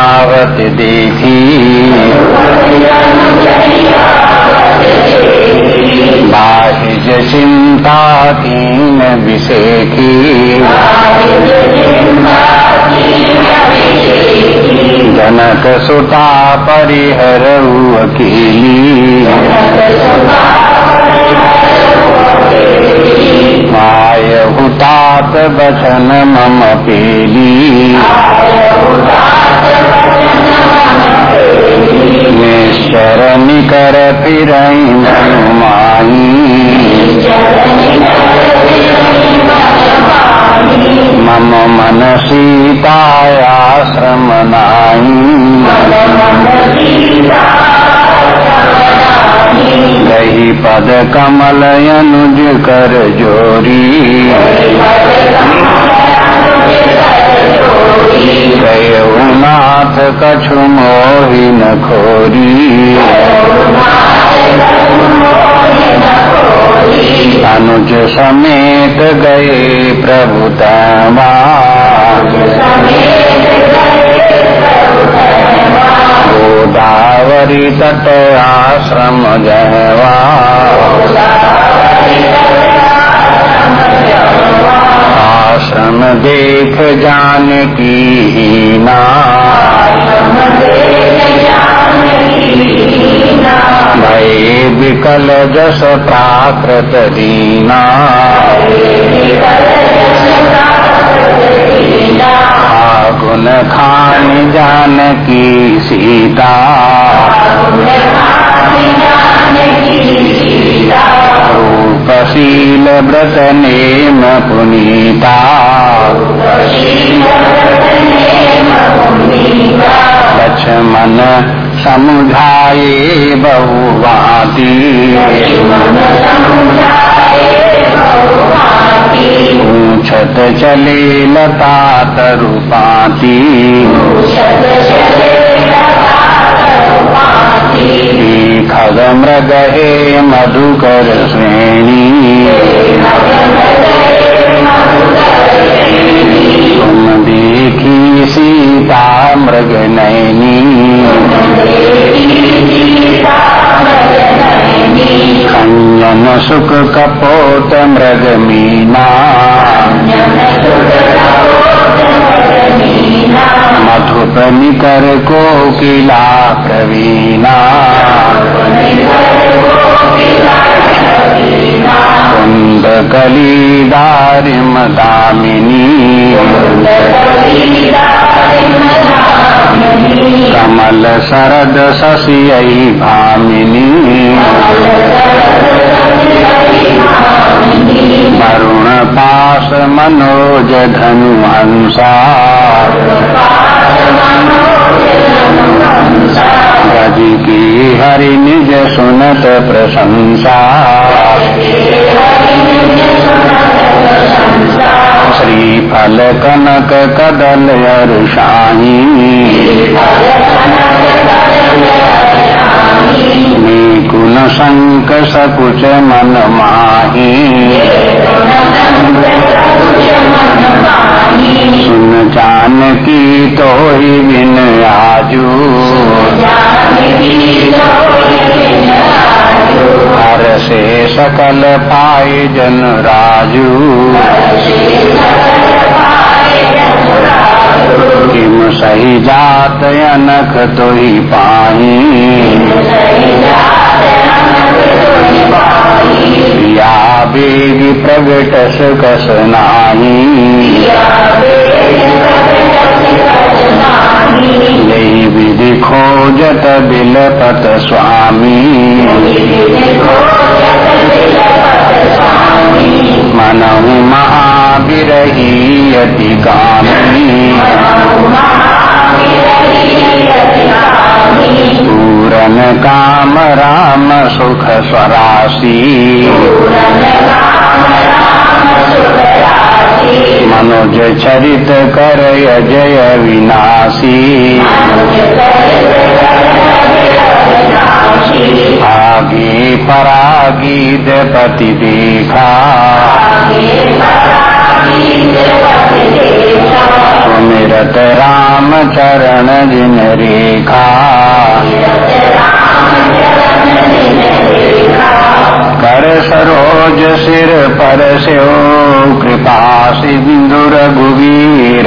आवत देखी। बाहिज चिंता कीन विषेखी जनक सुता परिहर अकेली माय हुतात बचन मम पेली। निश्चर निकर फिर मम मन सीतायाश्रम नाई गही पद कमल अनुज कर जोरी। नाथ कछु मोहि न खोरी। अनुज समेत गए प्रभु तमा। गोदावरी तट आश्रम जहवा आश्रम देख जान की ना भय विकल जस प्राकृत दीना गुण खान जान की सीता। रूपशील व्रत नेम पुनीता। लक्ष्मण समुझाए बहुवाती पूछत चले लता तरु पाती खग मृग हे मधुकर श्रेणी। तुम देखी सीता मृग नैनी खंजन सुख कपोत मृग मीना मधुप निकर कोकिला प्रवीणा। कुंद कली दारिम दामिनी कमल शरद शशियई भामिनी। वरुण पास मनोज धनु हंसा गज की हरि निज सुनत प्रशंसा। श्रीफल कनक कदल अरुषाही गुण शंक सकुच मन माही सुन जान की तो ही सकल पाए जन राजू। किम सही जात अनख तो ही पाई या बेग प्रगट सुकस नाही। यही विधि खोजत बिलपत स्वामी। मनहु महाविरही अति कामी पूरन काम राम सुख स्वरासी मनोज चरित कर जय विनाशी। आगे परागी पति देखा। सुमिरत राम चरण जिन रेखा। कर सरोज सिर पर से कृपा सिंधु रघुवीर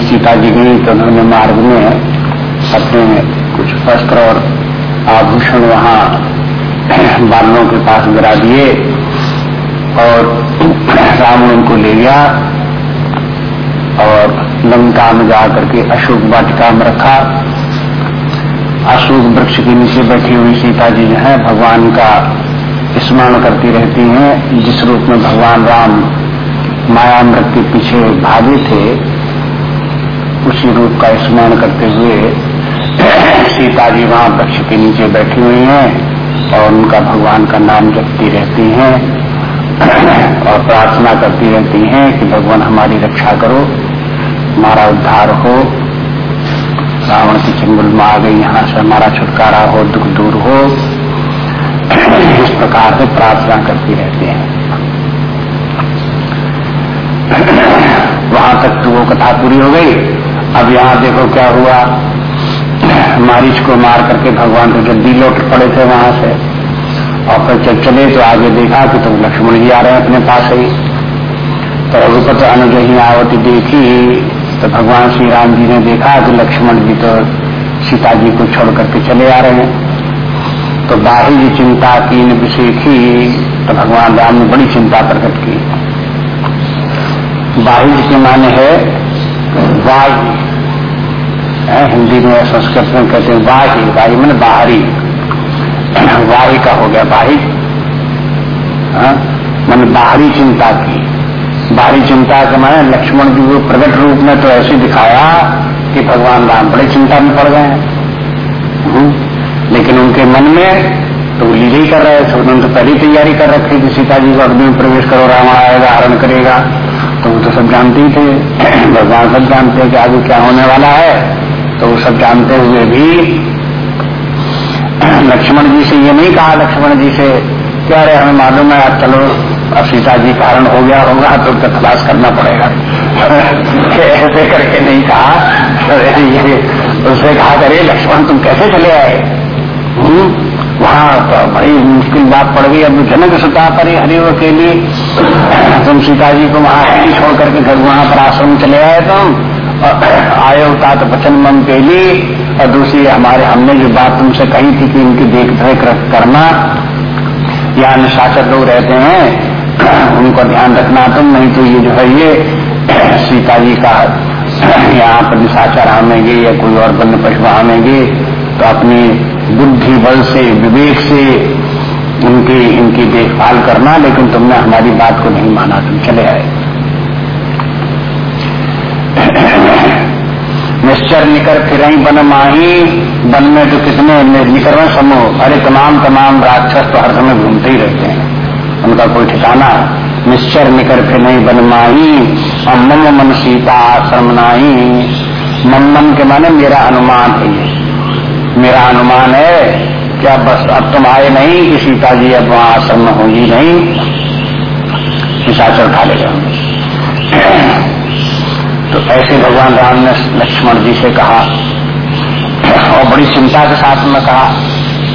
से सीता जी गई तो उन्होंने मार्ग में अपने कुछ वस्त्र और आभूषण वहाँ बालों के पास गिरा दिए और रावण उनको ले गया और लंका में जाकर के अशोक वाटिका में रखा। अशोक वृक्ष के नीचे बैठी हुई सीता जी जो है, भगवान का स्मरण करती रहती हैं। जिस रूप में भगवान राम माया मृत के पीछे भागे थे उसी रूप का स्मरण करते हुए सीता जी वहाँ वृक्ष के नीचे बैठी हुई हैं और उनका भगवान का नाम जपती रहती हैं और प्रार्थना करती रहती हैं कि भगवान हमारी रक्षा करो, हमारा उद्धार हो। रावण की चंगुल में आ गई, यहाँ से हमारा छुटकारा हो, दुख दूर हो। इस प्रकार से प्रार्थना करती रहती हैं। वहाँ तक तो वो कथा पूरी हो गई। अब यहाँ देखो क्या हुआ। मारिच को मार करके भगवान के गद्दी लौट पड़े थे वहाँ से। और फिर जब चले तो आगे देखा कि तुम तो लक्ष्मण जी आ रहे हैं अपने पास ही। तो रघुपत अनुज ही आवती देखी। तो भगवान श्री राम जी ने देखा कि लक्ष्मण जी तो सीता जी को छोड़ करके चले आ रहे हैं। तो बाही चिंता की विषेखी तो भगवान राम ने बड़ी चिंता प्रकट की। बाही के माने है वाही। हिंदी में संस्कृत में कहते हैं वाही। वाही मैंने बाहरी। वाही का हो गया बाही हाँ, मैंने बाहरी चिंता की। बाहरी चिंता के माने लक्ष्मण जी को प्रकट रूप में तो ऐसे दिखाया कि भगवान राम बड़े चिंता में पड़ गए हम्म, लेकिन उनके मन में तो लीले ही कर रहे थे उन्होंने तो पहली तैयारी कर रखी थी। सीता जी को अग्नि में प्रवेश करो राम आएगा हरण करेगा। तो वो तो सब जानते ही थे। भगवान सब जानते हैं कि आगे क्या होने वाला है। तो वो सब जानते हुए भी लक्ष्मण जी से ये नहीं कहा, लक्ष्मण जी से क्या रहे हमें मालूम है, आप चलो, अब सीता जी कारण हो गया होगा तो उनका तलाश करना पड़ेगा। ऐसे करके नहीं कहा। ये, उसने कहा करे लक्ष्मण, तुम कैसे चले आए? वहाँ तो बड़ी मुश्किल बात पड़ गई, अब जनक सुता पर हरि के लिए। तुम सीता जी को वहाँ छोड़ करके घर वहाँ पर आश्रम चले आए तुम आयो तात वचन मन के लिए। और दूसरी, हमारे, हमने जो बात तुमसे कही थी कि इनकी देख रेख करना या निशाचर लोग रहते हैं, उनको ध्यान रखना तुम, नहीं तो ये जो है ये सीता जी का यहाँ पर निशाचर आमेंगे या कोई और बन्य पशु आनेंगे तो अपनी बुद्धि बल से विवेक से उनकी, इनकी देखभाल करना, लेकिन तुमने हमारी बात को नहीं माना, तुम चले आए। निश्चर निकर फिर बन माही, बन में तो कितने निकर समूह, अरे तमाम तमाम राक्षस तो हर समय घूमते ही रहते हैं। उनका कोई ठिकाना, निश्चर निकर फिर नहीं बनमाही और मम मन सीता आश्रम नाही। मम मन के माने मेरा अनुमान है मेरा अनुमान है क्या बस अब तुम आए नहीं कि सीता जी अब वहाँ आश्रम में होंगी नहीं? निशाचर खा लेगा। तो ऐसे भगवान राम ने लक्ष्मण जी से कहा, और बड़ी चिंता के साथ में कहा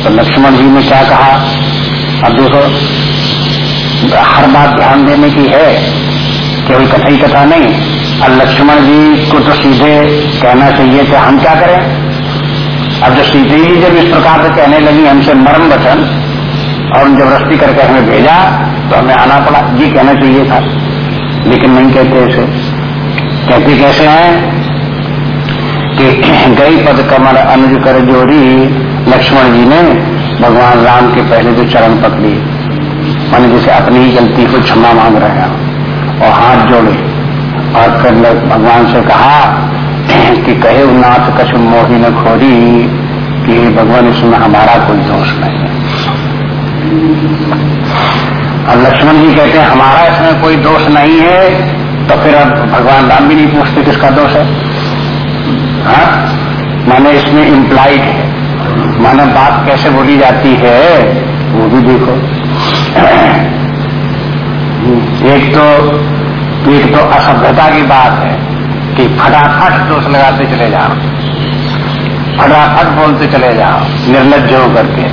तो लक्ष्मण जी ने क्या कहा? अब देखो, हर बात ध्यान देने की है, कोई ही कथा नहीं। और लक्ष्मण जी को तो सीधे कहना चाहिए कि हम क्या करें? अब जो सीधे ही जब इस प्रकार से कहने लगी, हमसे मर्म वचन, और ज़बरदस्ती करके हमें भेजा तो हमें आना पड़ा। ये कहना चाहिए था, लेकिन नहीं कहते ऐसे कहते कैसे हैं? कि गई पद कमर अनुज कर जोड़ी, लक्ष्मण जी ने भगवान राम के पहले जो चरण पकड़ी मान जैसे अपनी ही गलती को क्षमा मांग रहे हैं। और हाथ जोड़े, और फिर भगवान से कहा कि कहे नाथ कछ मोही न खोरी कि भगवान इसमें हमारा कोई दोष नहीं है। और लक्ष्मण जी कहते हैं, हमारा इसमें कोई दोष नहीं है। तो फिर अब भगवान राम भी नहीं पूछते किसका दोष है। हा? माने इसमें इम्प्लाइड है। माने बात कैसे बोली जाती है, वो भी देखो। एक तो एक तो असभ्यता की बात है। कि फटाफट दोष लगाते चले जाओ। फटाफट बोलते चले जाओ। निर्लज हो करके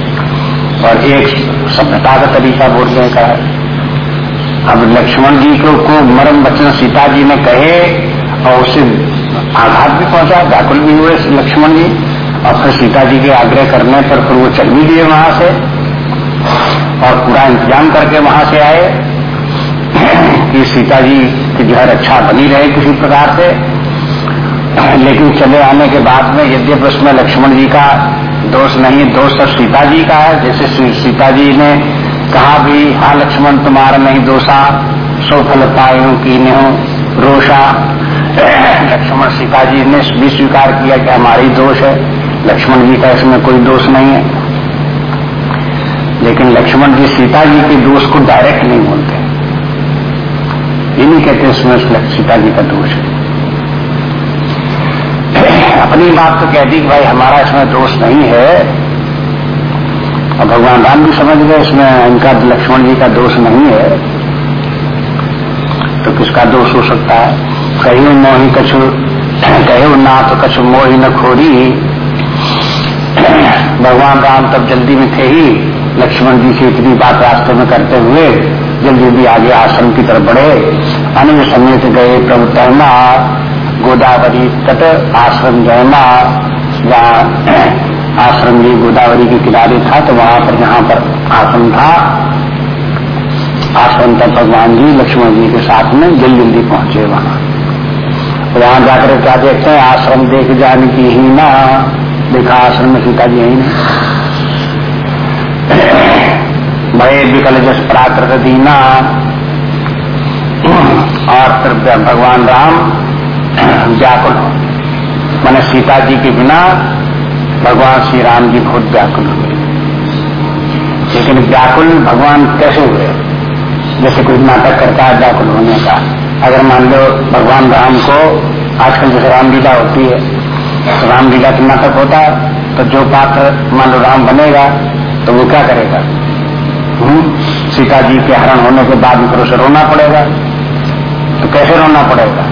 और एक सभ्यता का तरीका बोलने का है अब लक्ष्मण जी को, को मरम वचन सीता जी ने कहे और उसे आघात भी पहुँचा व्याकुल भी हुए लक्ष्मण जी। और फिर सीता जी के आग्रह करने पर फिर वो चल भी दिए वहाँ से। और पूरा इंतज़ाम करके वहाँ से आए कि सीता जी की जो है रक्षा बनी रहे किसी प्रकार से। लेकिन चले आने के बाद में यद्यप उसमें लक्ष्मण जी का दोष नहीं, दोष सब सीता जी का है। जैसे सीता जी ने कहा भी हाँ लक्ष्मण, तुम्हारा नहीं दोषा, सो फल पायु की रोषा। लक्ष्मण सीता जी ने भी स्वीकार किया कि हमारी दोष है। लक्ष्मण जी का इसमें कोई दोष नहीं है। लेकिन लक्ष्मण जी सीता जी के दोष को डायरेक्ट नहीं बोलते ये नहीं कहते इसमें सीता जी का दोष है। अपनी बात तो कह दी कि भाई हमारा इसमें दोष नहीं है। और भगवान राम भी समझ गए इसमें इनका लक्ष्मण जी का दोष नहीं है। तो किसका दोष हो सकता है? कही मोही कछु कहे नाथ कछु मोही न खोरी। भगवान राम तब जल्दी में थे ही लक्ष्मण जी से इतनी बात रास्ते में करते हुए जल्दी जल्दी आगे आश्रम की तरफ़ बढ़े। अन्य समेत गए प्रभु तहमा गोदावरी तट आश्रम जयमा, जहाँ आश्रम जी गोदावरी के किनारे था तो वहाँ पर जहाँ पर आश्रम था। आश्रम तक भगवान जी, लक्ष्मण जी के साथ में जल्दी जल्दी पहुँचे वहाँ। वहाँ जाकर क्या देखते हैं? आश्रम देख जाने की ही ना। देखा आश्रम में सीता जी नहीं। भय विकल जस प्राकृत दीना और भगवान राम व्याकुल हो। मैंने सीता जी के बिना भगवान श्री राम जी खुद व्याकुल हुए लेकिन व्याकुल भगवान कैसे हुए? जैसे कोई नाटक करता है, व्याकुल होने का। अगर मान लो भगवान राम को आजकल जैसे रामलीला होती है तो रामलीला का नाटक होता है तो जो पात्र मान लो राम बनेगा तो वो क्या करेगा? हम्म? सीता जी के हरण होने के बाद फिर उसे रोना पड़ेगा। तो कैसे रोना पड़ेगा?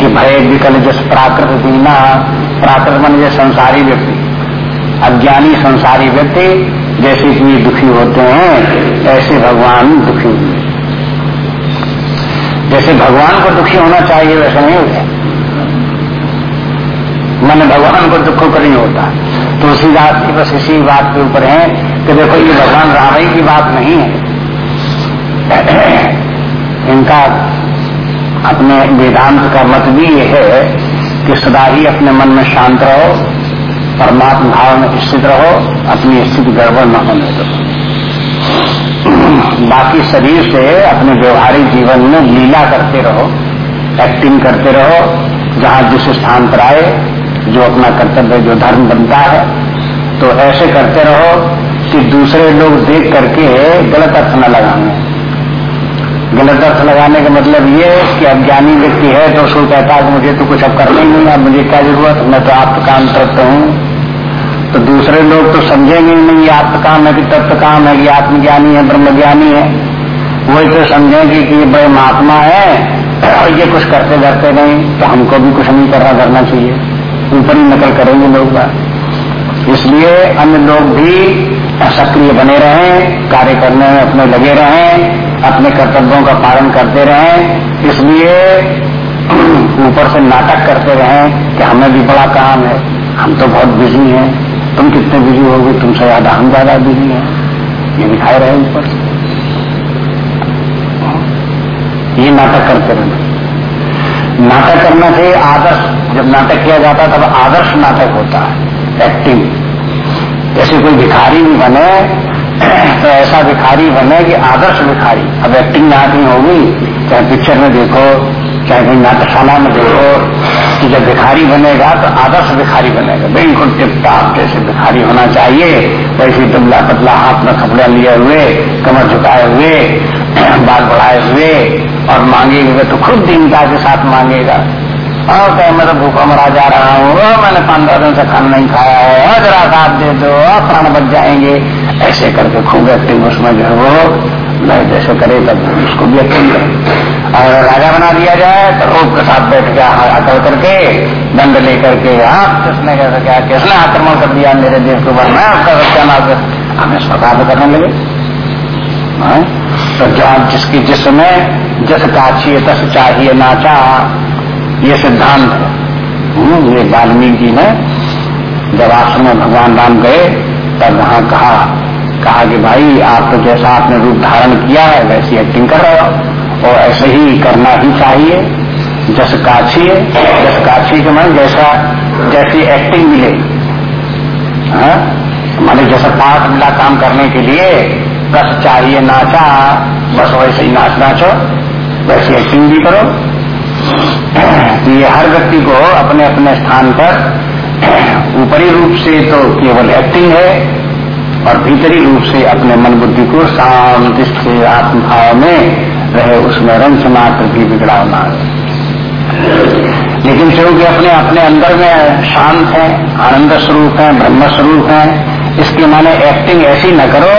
कि भय विकल जिस प्राकृत दीना प्राकृत मन जैसे संसारी व्यक्ति, अज्ञानी संसारी व्यक्ति, जैसे कि दुखी होते हैं, ऐसे भगवान दुखी। जैसे भगवान को दुखी होना चाहिए, वैसे नहीं होता। मन भगवान को दुख पर नहीं होता। तो उसी तो की बस इसी बात के ऊपर है कि देखो, ये भगवान राम की बात नहीं है। इनका अपने वेदांत का मत भी ये है कि सदा ही अपने मन में शांत रहो, परमात्मा भाव में स्थित रहो, अपनी स्थिति गड़बड़ न होने दो। बाकी शरीर से अपने व्यवहारिक जीवन में लीला करते रहो एक्टिंग करते रहो, जहाँ जिस स्थान पर आए, जो अपना कर्तव्य, जो धर्म बनता है तो ऐसे करते रहो कि दूसरे लोग देख करके गलत अर्थ न लगाएँगे गलत अर्थ लगाने का मतलब ये कि अज्ञानी व्यक्ति है तो उसको कहता है मुझे तो कुछ अब करना ही नहीं है मुझे क्या ज़रूरत मैं तो आप काम तत्व हूँ। तो दूसरे लोग तो समझेंगे ही नहीं आप काम है कि तत्व काम है कि आत्मज्ञानी है, ब्रह्मज्ञानी है। वही तो समझेंगे कि ये बड़े महात्मा है और ये कुछ करते करते नहीं तो हमको भी कुछ नहीं करना करना चाहिए। ऊपर ही नकल करेंगे लोग इसलिए अन्य लोग भी सक्रिय बने रहें, कार्य करने में अपने लगे रहें अपने कर्तव्यों का पालन करते रहें, इसलिए ऊपर से नाटक करते रहें कि हमें भी बड़ा काम है। हम तो बहुत बिज़ी हैं। तुम कितने बिज़ी होगे? तुमसे ज़्यादा हम ज़्यादा बिज़ी हैं। ये दिखाए रहे ऊपर से। ये नाटक करते रहना नाटक करना चाहिए आदर्श, जब नाटक किया जाता है, तब आदर्श नाटक होता है। एक्टिंग जैसे कोई भिखारी भी बने तो ऐसा भिखारी बने कि आदर्श भिखारी। अब एक्टिंग ना आती होगी, चाहे पिक्चर में देखो, चाहे कोई नाटकशाला में देखो, कि जब भिखारी बनेगा तो आदर्श भिखारी बनेगा। बिल्कुल टिप टाप जैसे भिखारी होना चाहिए, वैसे दुबला पतला हाथ में कपड़ा लिए हुए, कमर झुकाए हुए, बाल बढ़ाए हुए, और मांगेंगे तो खुद दीनता के साथ मांगेगा। और कहे, मैं तो भूखा मरा जा रहा हूँ मैंने पंद्रह दिन से खाना नहीं खाया है जरा साथ दे दो प्राण बच जाएँगे। ऐसे करके खूब एक्टिंग उसमें जो है वो मैं जैसे करे तब उसको भी एक्टिंग करे। और राजा बना दिया जाए तो रोग के साथ बैठ गया अकल करके दंड लेकर के हाँ किसने कैसे क्या किसने आक्रमण कर दिया मेरे देश को ऊपर मैं आपका क्या नाम हमें प्रकार करने लगे। हाँ? तो जहाँ जिसकी जिसमें जस काछिए तस चाहिए नाचा ये सिद्धांत है। हम्म, ये वाल्मीकि ने जब आश्रम में भगवान राम गए तब वहाँ कहा कहा कि भाई, आप तो जैसा आपने रूप धारण किया है, वैसी एक्टिंग कर रहे हो। और ऐसे ही करना ही चाहिए। जस काछी है, जस काछी के मन जैसा, जैसी एक्टिंग मिले। हाँ? माने जैसा पाठ मिला काम करने के लिए, बस चाहिए नाचा, बस वैसे ही नाच नाचो, वैसी एक्टिंग भी करो। ये हर व्यक्ति को अपने अपने स्थान पर ऊपरी रूप से तो केवल एक्टिंग है और भीतरी रूप से अपने मन बुद्धि को शांति से आत्मभाव में रहे उसमें रंग मात्र भी बिगड़ाना लेकिन क्योंकि अपने अपने अंदर में शांत है, आनंद स्वरूप है, ब्रह्म स्वरूप है, इसके माने एक्टिंग ऐसी न करो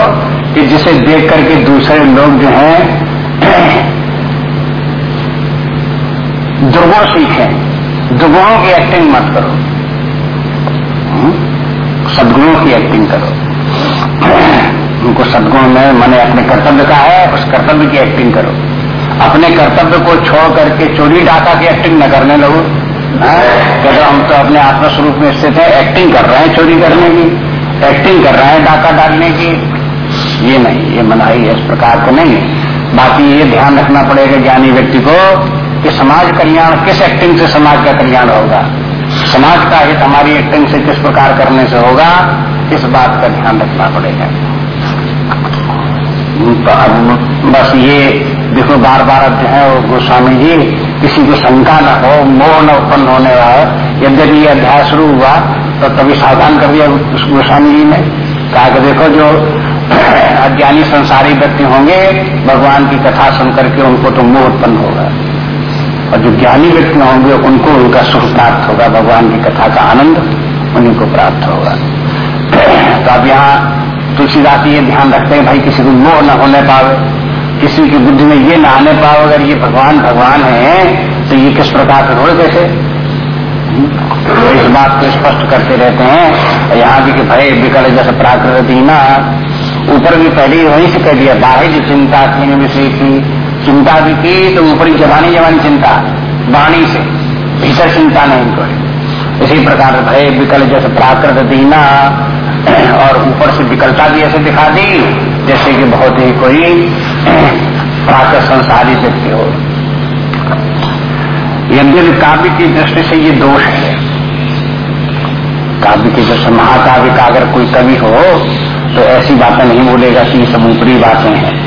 कि जिसे देख करके दूसरे लोग जो हैं, दुर्गुण सीखें दुर्गुणों की एक्टिंग मत करो? सदगुणों की एक्टिंग करो। उनको सदगुण में मैंने अपने कर्तव्य का है, उस कर्तव्य की एक्टिंग करो। अपने कर्तव्य को छोड़ करके चोरी डाका की एक्टिंग न करने लगो। कहते हम तो अपने आत्मस्वरूप में स्थित है एक्टिंग कर रहे हैं चोरी करने की एक्टिंग कर रहे हैं डाका डालने की। ये नहीं, ये मनाही है, इस प्रकार को नहीं। बाकी ये ध्यान रखना पड़ेगा ज्ञानी व्यक्ति को कि समाज कल्याण, किस एक्टिंग से समाज का कल्याण होगा? समाज का हित हमारी एक्टिंग से किस प्रकार करने से होगा, इस बात का ध्यान रखना पड़ेगा। तो बस ये देखो बार बार अब जो है गोस्वामी जी, किसी को शंका न हो, मोह न उत्पन्न होने वाला यद्यपि ये अध्याय शुरू हुआ तो तभी सावधान कर दिया गोस्वामी जी ने। कहा कि देखो, जो अज्ञानी संसारी व्यक्ति होंगे, भगवान की कथा सुनकर के उनको तो मोह उत्पन्न होगा। और जो ज्ञानी व्यक्ति होंगे, उनको उनका सुख प्राप्त होगा, भगवान की कथा का आनंद उन्हीं को प्राप्त होगा। तो अब यहाँ तुलसीदास ये ध्यान रखते हैं, भाई, किसी को मोह न होने पावे, किसी की बुद्धि में ये न आने पाओ अगर ये भगवान भगवान है तो ये किस प्रकार से हो कैसे तो इस बात को स्पष्ट करते रहते हैं यहाँ भी भय, विकल जैसे प्राकृति ना, ऊपर भी पहले वहीं से कह दिया बाह्य चिंता की विषय की चिंता भी की तो ऊपरी जवानी जवानी चिंता, वाणी से। भीतर चिंता नहीं कोई। इसी प्रकार भय विकल जैसे प्राकृत दीना, और ऊपर से विकलता भी ऐसे दिखा दी, जैसे कि बहुत ही कोई प्राकृत संसारी व्यक्ति हो। यद्यपि काव्य की दृष्टि से ये दोष है। काव्य की दृष्टि महाकाव्य का अगर कोई कवि हो तो ऐसी बातें नहीं बोलेगा कि ये सब ऊपरी बातें हैं।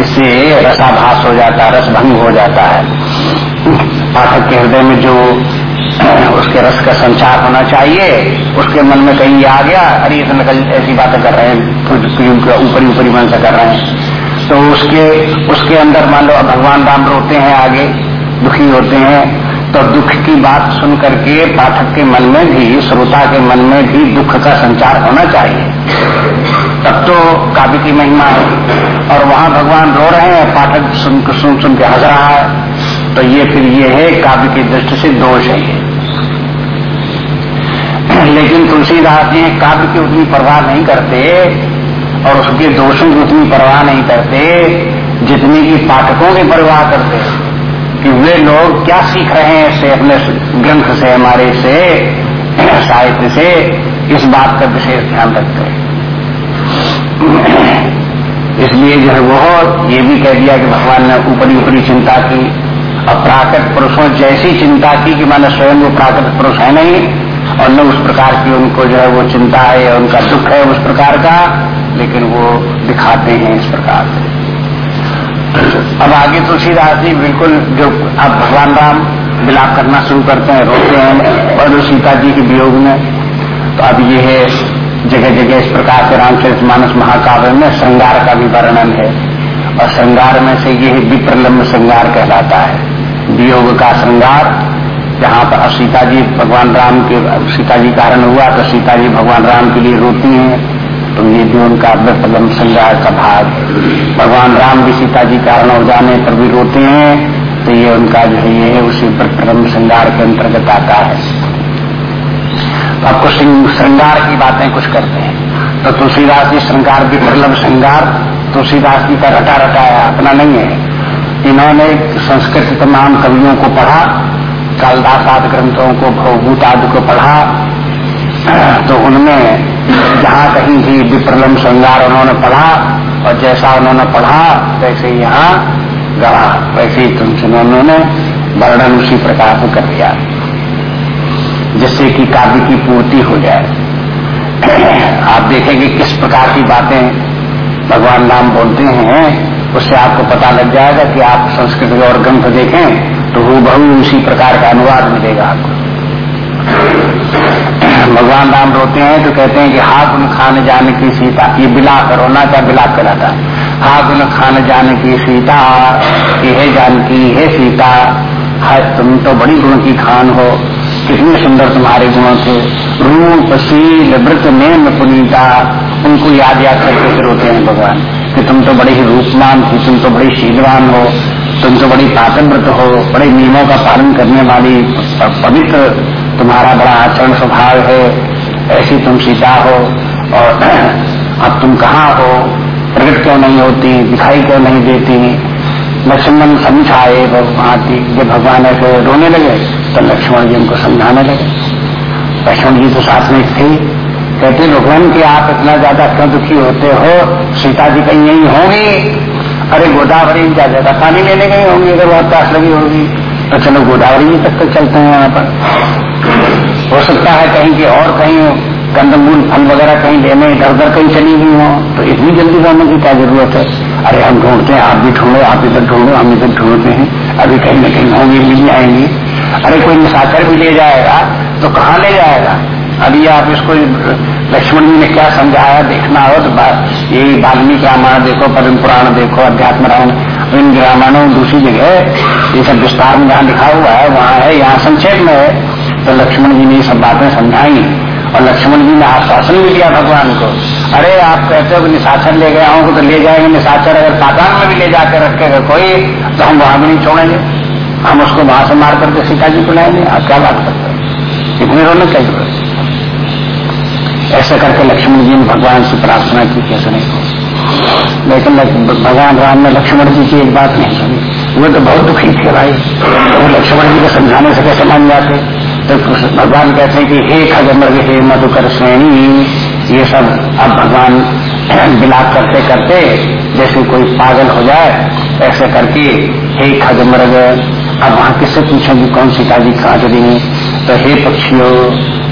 इससे रसाभास हो जाता है रस भंग हो जाता है। पाठक के हृदय में जो उसके रस का संचार होना चाहिए, उसके मन में कहीं आ गया, अरे ये नकल ऐसी बातें कर रहे हैं ऊपरी ऊपरी मन से कर रहे हैं। तो उसके उसके अंदर मान लो भगवान राम रोते हैं आगे, दुखी होते हैं तो दुख की बात सुन करके पाठक के मन में भी, श्रोता के मन में भी दुख का संचार होना चाहिए। तब तो काव्य की महिमा है। और वहाँ भगवान रो रहे हैं, पाठक सुन सुन सुन के हंस रहा है। तो ये फिर ये है काव्य की दृष्टि से दोष है लेकिन तुलसीदास जी काव्य की उतनी परवाह नहीं करते और उसके दोषों की उतनी परवाह नहीं करते, जितनी की पाठकों की परवाह करते। कि वे लोग क्या सीख रहे हैं इससे, अपने ग्रंथ से, हमारे से, साहित्य से, इस बात का विशेष ध्यान रखते हैं। इसलिए जो है वो ये भी कह दिया कि भगवान ने ऊपरी ऊपरी चिंता की। और प्राकृत पुरुषों जैसी चिंता की कि माने स्वयं वो प्राकृत पुरुष है नहीं, और न उस प्रकार की उनको जो है वो चिंता है उनका दुख है उस प्रकार का, लेकिन वो दिखाते हैं इस प्रकार से। अब आगे तुलसीदास जी बिल्कुल जो अब भगवान राम विलाप करना शुरू करते हैं, रोते हैं और सीता जी के वियोग में। तो अब ये है जगह जगह इस प्रकार से रामचरित मानस महाकाव्य में श्रृंगार का भी वर्णन है। और श्रृंगार में से ये विप्रलम्ब श्रृंगार कहलाता है। वियोग का श्रृंगार, जहाँ पर सीता जी भगवान राम के सीता जी कारण हुआ तो सीता जी भगवान राम के लिए रोती हैं तो ये भी उनका विप्रलम्ब श्रृंगार का भाग भगवान राम भी सीता जी कारण हो जाने पर भी रोते हैं तो ये उनका जो है, ये उसी विप्रलम्ब श्रृंगार के अंतर्गत आता है। तो आपको श्रृंगार की बातें कुछ करते हैं। तो तुलसीदास जी श्रृंगार भी प्रलभ श्रृंगार, तुलसीदास जी का रटा रटाया अपना नहीं है। इन्होंने संस्कृत तमाम कवियों को पढ़ा कालदास आदि ग्रंथों को भवभूत आदि को पढ़ा। तो उनमें जहाँ कहीं भी विप्रलम श्रृंगार उन्होंने पढ़ा और जैसा उन्होंने पढ़ा, वैसे यहाँ गढ़ा। वैसे ही तुमसे उन्होंने वर्णन उसी प्रकार से कर दिया। जिससे कि काव्य की पूर्ति हो जाए। आप देखेंगे किस प्रकार की बातें भगवान राम बोलते हैं, उससे आपको पता लग जाएगा कि आप संस्कृत और ग्रंथ देखें तो वो बहु उसी प्रकार का अनुवाद मिलेगा आपको। भगवान राम रोते हैं तो कहते हैं कि हाथ उन खान जाने की सीता, ये बिला रोना क्या बिला कराता हाथ उन खान जाने की सीता, ये जानकी हे सीता। है, तुम तो बड़ी गुण की खान हो। कितने सुंदर तुम्हारे गुणों थे रूप, शील व्रत नेम, पुनीता, उनको याद याद करके फिर होते हैं भगवान। कि तुम तो बड़े ही रूपमान थी तुम तो बड़ी शीलवान हो, तुम तो बड़ी व्रत हो, बड़े नियमों का पालन करने वाली पवित्र तुम्हारा बड़ा आचरण स्वभाव है। ऐसी तुम सीता हो और अब तुम कहाँ हो? प्रकट क्यों नहीं होती? दिखाई क्यों नहीं देती? लक्ष्मण समझाए भगवान जब भगवान ऐसे रोने लगे। तो लक्ष्मण जी उनको समझाने लगे। लक्ष्मण जी तो साथ में थे। कहते, भगवान कि आप इतना ज़्यादा क्यों दुखी होते हो? सीता जी कहीं यही होंगी। अरे, गोदावरी जा ज़्यादा पानी लेने गई होंगी, अगर बहुत प्यास लगी होगी। तो चलो, गोदावरी जी तक तो चलते हैं यहाँ पर। हो सकता है कहीं की और कहीं कंदमूल फल वगैरह कहीं लेने इधर उधर कहीं चली हुई हो। तो इतनी जल्दी जाने की क्या ज़रूरत है? अरे, हम ढूंढते हैं, आप भी ढूंढो, आप इधर ढूंढो, हम इधर ढूंढते हैं। अभी कहीं ना कहीं होंगे, मिल जाएँगी। अरे कोई निशाकर भी ले जाएगा तो कहाँ ले जाएगा? अभी आप इसको लक्ष्मण जी ने क्या समझाया? देखना हो तो यही वाल्मीकि रामायण देखो पद्म पुराण देखो, अध्यात्म रामायण इन रामायणों दूसरी जगह, ये सब विस्तार में जहाँ लिखा हुआ है, वहाँ है, यहाँ संक्षेप में है। तो लक्ष्मण जी ने ये सब बातें समझाई, और लक्ष्मण जी ने आश्वासन भी दिया भगवान को। अरे आप कहते हो कि निशाचर ले गया हूँ तो ले जाएँगे निशाचर, अगर पाताल में भी ले जाकर रखेगा कोई तो हम वहाँ भी नहीं छोड़ेंगे। हम उसको वहाँ से मार करके सीता जी को लाएँगे आप क्या बात करते हैं? इतनी रोने क्या ज़रूरत ऐसा करके लक्ष्मण जी ने भगवान से प्रार्थना की, कैसे नहीं लेकिन भगवान राम ने लक्ष्मण जी की एक बात नहीं सुनी। वो तो बहुत दुखी थे भाई। तो लक्ष्मण जी को समझाने से कैसे मान जाते? तो भगवान कहते हैं कि, हे खगमृग हे मधुकर श्रेणी ये सब अब भगवान विलाप करते करते, जैसे कोई पागल हो जाए, ऐसे करके, हे खगमृग अब वहाँ किससे पूछेंगे कौन सीता जी कहाँ चली तो हे पक्षियों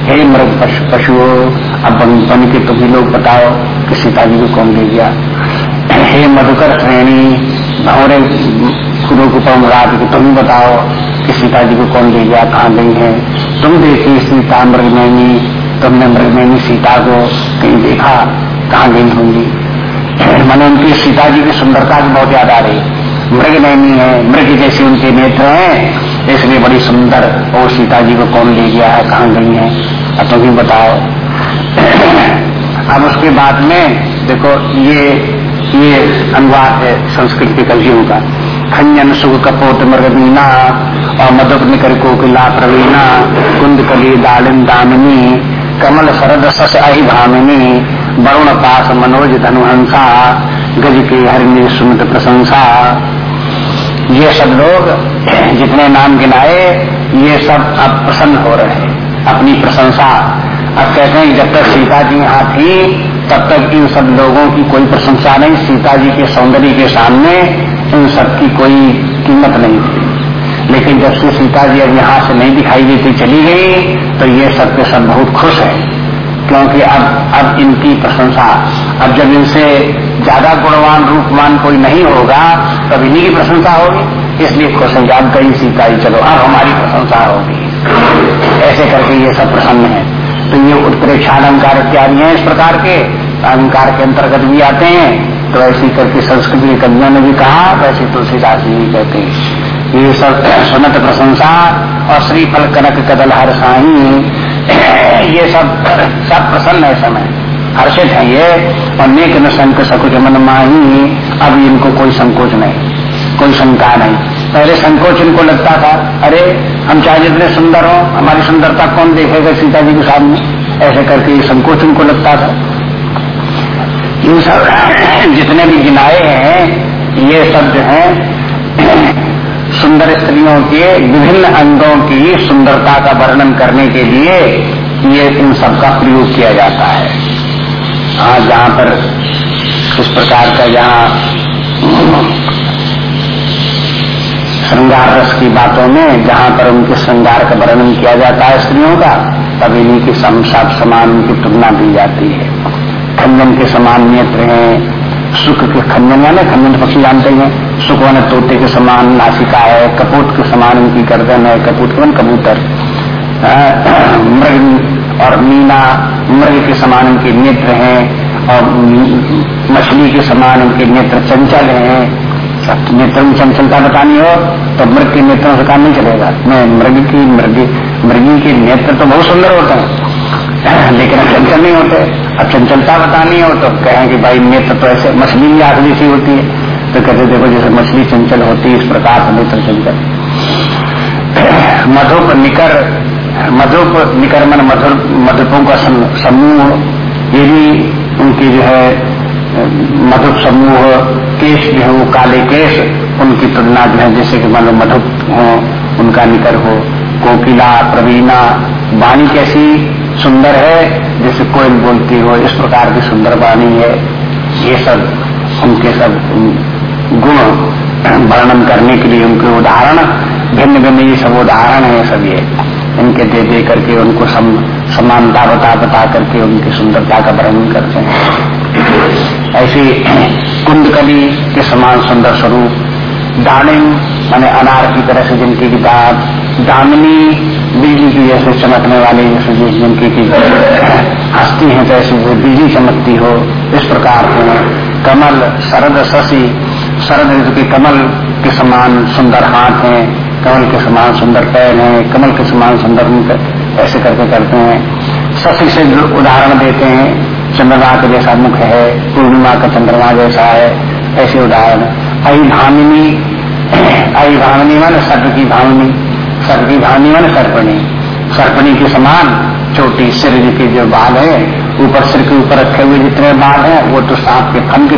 हे मृग पशु पशुओं अब बन, बन के तुम्हें लोग बताओ कि सीता जी को कौन ले गया। हे मधुकर श्रेणी भौरे खुदों को रात को तुम बताओ कि सीता जी को कौन ले गया कहाँ गई है? तुम देखी सीता मृगनैनी तुमने मृगमैनी सीता को कहीं देखा कहाँ गई होंगी? मैंने उनकी सीता जी की सुंदरता की बहुत याद आ रही। मृग नैनी है, मृग जैसे उनके नेत्र हैं, इसलिए बड़ी सुंदर और सीता जी को कौन ले गया है, कहाँ गई है, अब तुम ही बताओ। अब उसके बाद में, देखो, ये ये अनुवाद है संस्कृत के कवियों का। खंजन सुख कपोत मृगमीना और मधुप निकर कोकिला प्रवीणा, कुंद कली दालिन दामिनी, कमल शरद सस अहि भामिनी वरुण पास मनोज धनुहंसा, गज की हरिणी सुमित प्रशंसा ये सब लोग जितने नाम गिनाए, ये सब अब प्रसन्न हो रहे हैं, अपनी प्रशंसा। अब कहते हैं, जब तक सीता जी यहाँ थी, तब तक इन सब लोगों की कोई प्रशंसा नहीं। सीता जी के सौंदर्य के सामने इन सब की कोई कीमत नहीं थी। लेकिन जब से सीता जी अब यहाँ से नहीं दिखाई देती चली गई तो ये सब के सब बहुत खुश है, क्योंकि अब अब इनकी प्रशंसा अब जब इनसे ज़्यादा गुणवान, रूपवान कोई नहीं होगा, तब इन्हीं की प्रशंसा होगी। इसलिए खुश है अब गई सीता जी चलो, अब हमारी प्रशंसा होगी। ऐसे करके ये सब प्रसन्न है। तो ये उत्प्रेक्षा अलंकार इत्यादि हैं इस प्रकार के। अलंकार के अंतर्गत भी आते हैं। तो ऐसी करके संस्कृति की कवियों ने भी कहा, वैसे तुलसीदास जी भी कहते हैं। ये सब सुनत प्रशंसा और श्रीफल कनक कदल हर साही ये सब सब प्रसन्न है समय। हर्षित है ये, और नेक न संक सकुच मन माही, अब इनको कोई संकोच नहीं, कोई शंका नहीं। पहले संकोच इनको लगता था, अरे, हम चाहे जितने सुंदर हो, हमारी सुंदरता कौन देखेगा सीता जी के सामने? ऐसे करके ये संकोच उनको लगता था। इन सब जितने भी गिनाए हैं, ये सब जो है, सुंदर स्त्रियों के, विभिन्न अंगों की सुंदरता का वर्णन करने के लिए ये इन सब का प्रयोग किया जाता है। हाँ जहाँ पर इस प्रकार का जहाँ श्रृंगार रस की बातों में जहाँ पर उनके श्रृंगार का वर्णन किया जाता है स्त्रियों का, तब इन्हीं के समसाप समान उनकी तुलना दी जाती है। खंजन के समान नेत्र हैं, सुख के खंजन वाले खंजन पक्षी जानते हैं सुख वाले तोते के समान, नासिका है, कपूत के समान उनकी गर्दन है, कपूत के कबूतर। मृग और मीना मृग के समान उनके नेत्र हैं और मछली के समान उनके नेत्र चंचल हैं। नेत्रों की चंचलता बतानी हो तो मृग के नेत्रों से काम नहीं चलेगा। मैं मृग की मृगी मृगी के नेत्र तो बहुत सुंदर होते हैं। लेकिन अब चंचल नहीं होते। अब चंचलता बतानी हो तो कहें कि भाई नेत्र तो ऐसे मछली भी आखिरी सी होती है। तो कहते देखो जैसे मछली चंचल होती है, इस प्रकार से नेत्र चंचल। मधुप निकर मधुप निकर मन मधुर मधुपों का समूह ये भी उनकी जो है मधुप समूह केश जो है वो काले केश, उनकी तुलना जो है, जैसे कि मान लो मधुप हो, उनका निकर हो। कोकिला, प्रवीणा, वाणी कैसी सुंदर है, जैसे कोयल बोलती हो, इस प्रकार की सुंदर वाणी है। ये सब उनके सब गुण वर्णन करने के लिए उनके उदाहरण भिन्न भिन्न ये सब उदाहरण है सब ये। इनके दे दे करके उनको सम, समानता बता बता करके उनकी सुंदरता का वर्णन करते हैं। ऐसी कुंदकली के समान सुंदर स्वरूप दानिम माने अनार की तरह से जिनकी की दात दामिनी बिजली की जैसे चमकने वाली जैसे जिनकी की हस्ती है जैसे वो बिजली चमकती हो इस प्रकार के कमल शरद शशि शरद ऋतु के कमल के समान सुंदर हाथ हैं। कमल के समान सुंदर पैर है, कमल के समान सुंदर ऐसे करके करते हैं। शशि से उदाहरण देते हैं, चंद्रमा का जैसा मुख है, पूर्णिमा का चंद्रमा जैसा है, ऐसे उदाहरण। आई भामिनी आई भामिनी मन सर्प की भामिनी सर्प की भामिनी मन सर्पणी। सर्पणी के समान छोटी सिर के जो बाल है, ऊपर सिर के ऊपर रखे हुए जितने बाल हैं, वो तो सांप के फन के